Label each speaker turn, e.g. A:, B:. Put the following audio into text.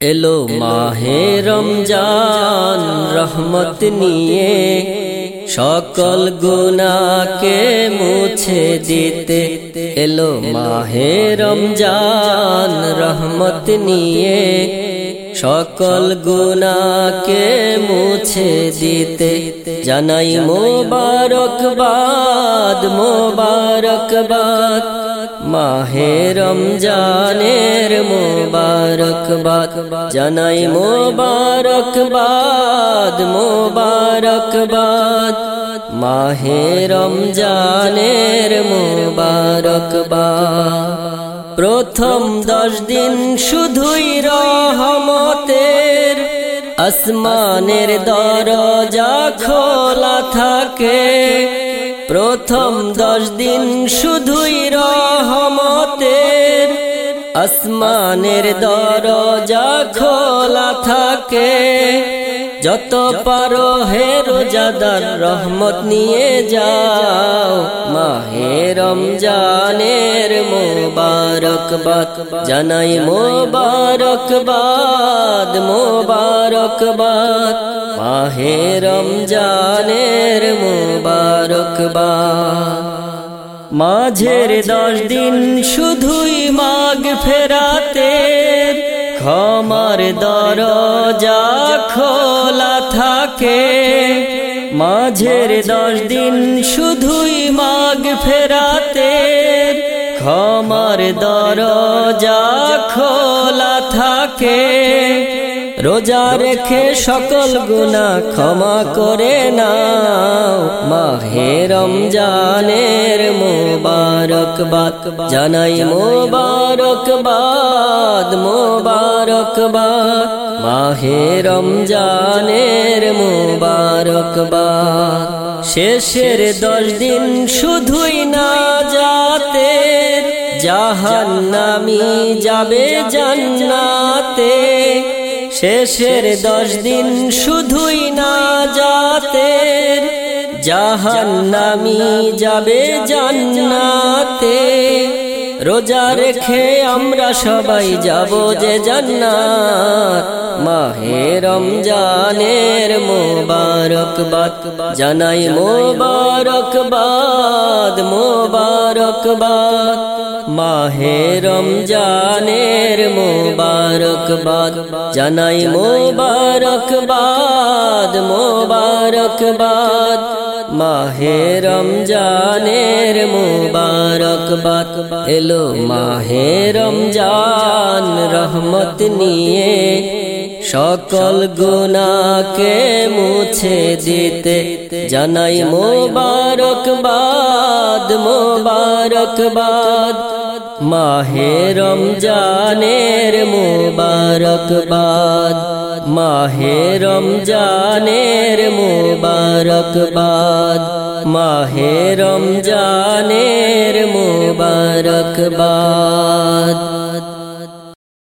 A: এলো মাহে রমজান রহমত নিয়ে। সকল গুনাকে মুছে দিতে এলো মাহে রমজান রহমত নিয়ে। সকল গুনাকে মুছে দিতে। জানাই মোবারকবাদ মোবারকবাদ মাহে রমজানের মোবারকবাদ জানাই মোবারকবাদ মোবারকবাদ মাহে রমজানের মোবারকবাদ প্রথম দশ দিন শুধুই রহমতের। আসমানের দরজা খোলা থাকে। প্রথম দশ দিন শুধুই রহমতের। আসমানের দরজা খোলা থাকে। যত পারো হে রোজাদার রহমত নিয়ে যাও। মাহে রমজানের মোবারকবাদ জানাই মোবারকবাদ মোবারকবাদ মাহে রমজানের মোবারকবাদ মাঝের দশ দিন শুধুই মাগ ফেরাতে, ক্ষমার দরজা খোলা থাকে। মাঝের দশ দিন শুধুই মাগ ফেরাতে ক্ষমার দরজা খোলা থাকে। রোজা রেখে সকল গুণা ক্ষমা করে নাও। মাহে রমজানের মোবারকবাদ। জানাই মোবারকবাদ। মোবারকবাদ। মাহে রমজানের মোবারকবাদ। শেষের দশ দিন শুধুই না যাতে জাহান্নামি যাবে জান্নাতে। শেষের দশ দিন শুধুই না যাতে জাহান্নামি যাবে জান্নাতে। রোজা রেখে আমরা সবাই যাব যে জান্নাত। মাহে রমজানের মোবারকবাদ জানাই মোবারকবাদ মোবারকবাদ। মাহে রমজানের মোবারকবাদ, জানাই মোবারকবাদ মোবারকবাদ। মাহে রমজানের মোবারকবাদ এলো মাহে রমজান রহমত নিয়ে। সকল গুনাকে মুছে দিতে জানাই মোবারকবাদ মোবারকবাদ মাহে রমজানের মোবারকবাদ মাহে রমজানের মোবারকবাদ মাহে রমজানের মোবারকবাদ